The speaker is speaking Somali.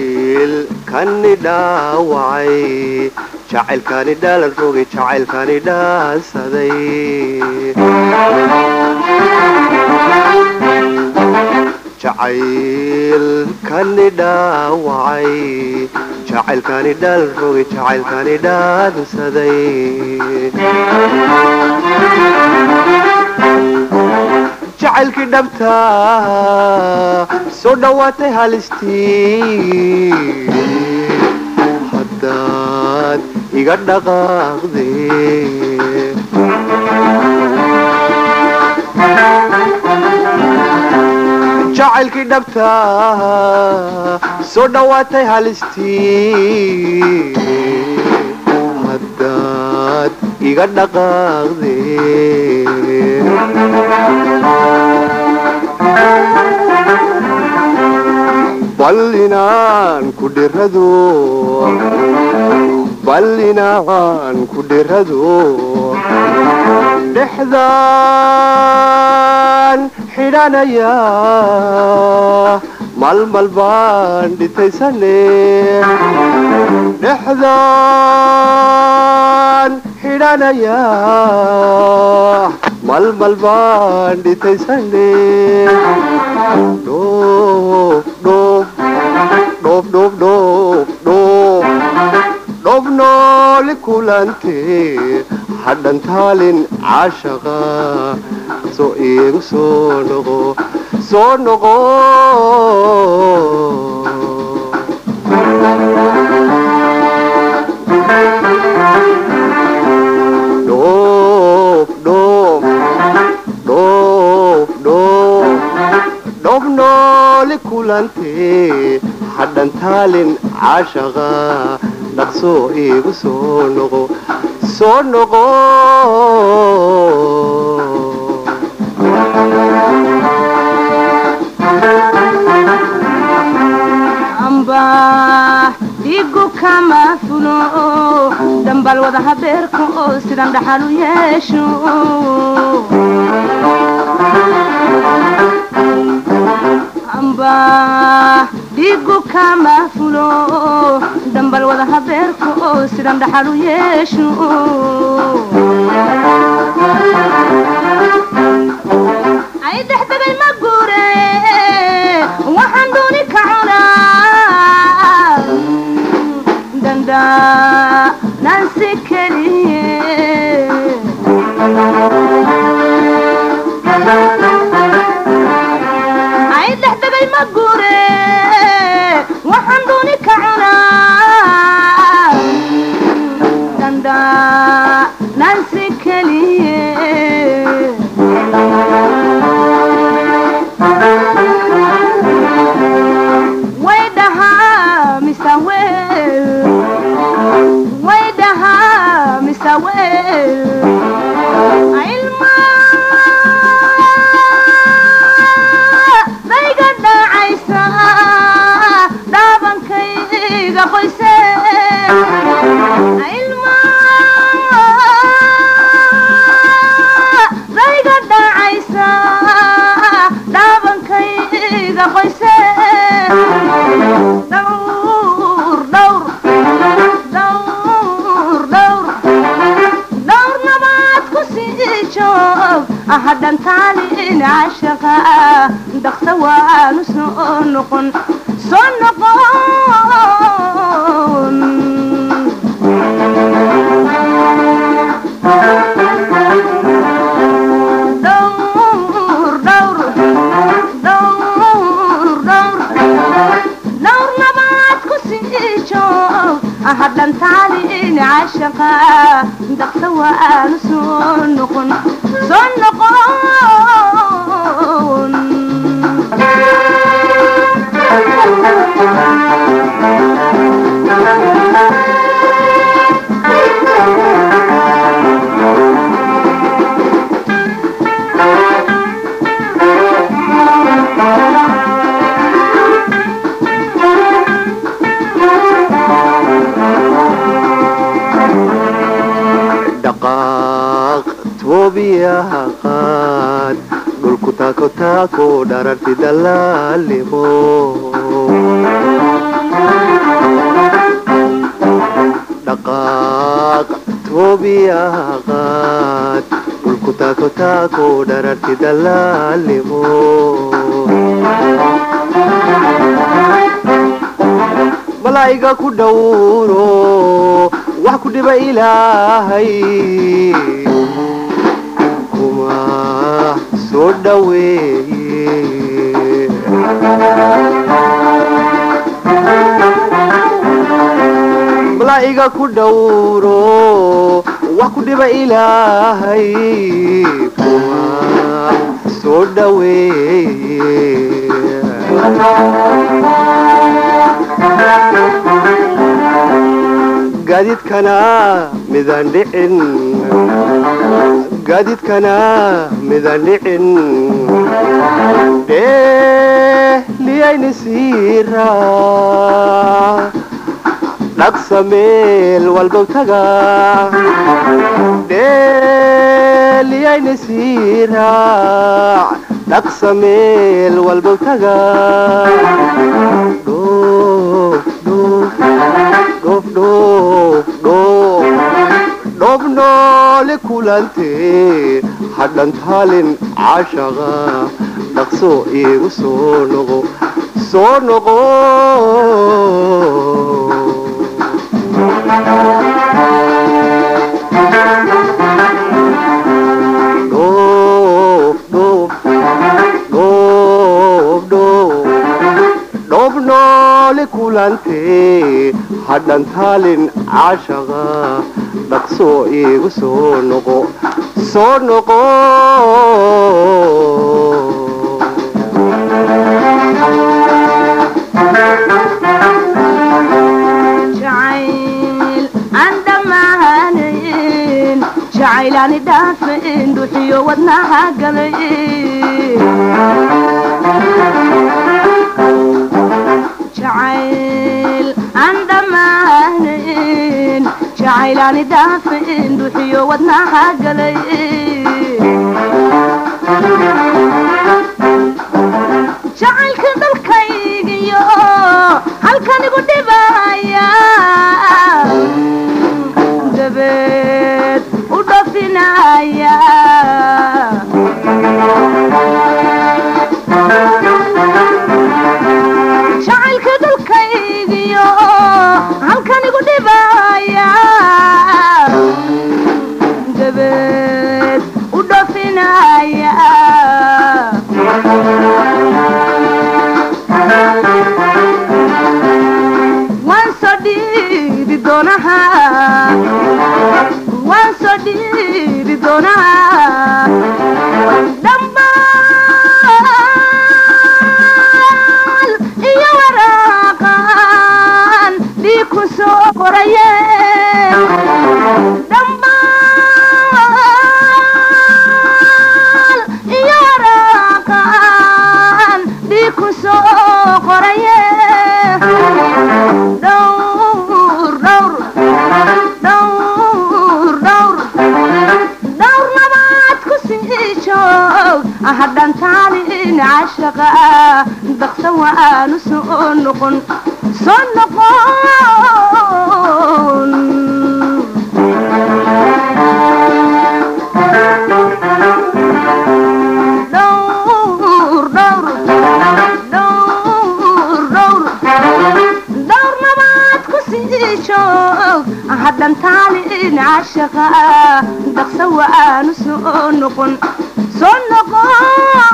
jacaylkani dhaawacay jacaylkani dhaalan rogay jacaylkani dhaansaday jacaylkani dhaawacay jacaylkani dhaalan rogay jacaylkani dhaansaday jacaylkii dhabta soo dhowaatay halistii iga dhaqaaqde jacaylkii dhabta soo dhowaatay halistii haddaad iga dhaqaaqde bal inaan ku dhirado بلنا عن كل رزو dhexdaan xidhanaya malmal baan dhitaysane dhexdaan xidhanaya malmal baan dhitaysane dhoob dhoob dhoob dhoob dhoob nooli kulante hadhan taalin caashaqa soo iigu soo noqo soo noqo dhoof dhoof dhoof dhoof dhoof nooli kulante hadhan taalin caashaqa dhaqsoo iigu soo noqo soo noqo kama fulo dambal wada habeerka oo sidan dhaxal u yeesho amba dhigu kama fulo dambal wada habeerka oo sidan dhaxal u yeesho ay dhexdegay ma ma guure joog hadhan taalin cashaqa dhaqsa waanu soo noqon soo noqon joog hadhan taalin cashaqa dhaqsa waanu soo toobiyaha qaad dhulku taako taako dhararti dallaalimo dhaqaaq toobiyaha qaad dhulku taako taako dhararti dallaalimo malaa'iga ku dhowro wax ku dhiba ilaahay malaa'iga ku dhowro wax ku dhiba ilaahay. Soo dhoweeye gaadiidkana midaan dhicin قادت كلام ذلعن ليه ليه نسيرا لقصة ميل والبوتقا ليه ليه نسيرا لقصة ميل والبوتقا دوف دوف دوف دوف kulantee hadhan taalin caashaqa dhaqso iigu soo noqo soo noqo kulantee hadhan taalin caashaqa dhaqso iigu soo noqo soo noqo. Jacaylaani dhaafin dhuxiyo wadnaha galay jacaylaani dhaafin dhuxiyo wadnaha galay waanu soo noqon soo noqon. Cashaqa daqsa waanu soo noqon soo noqon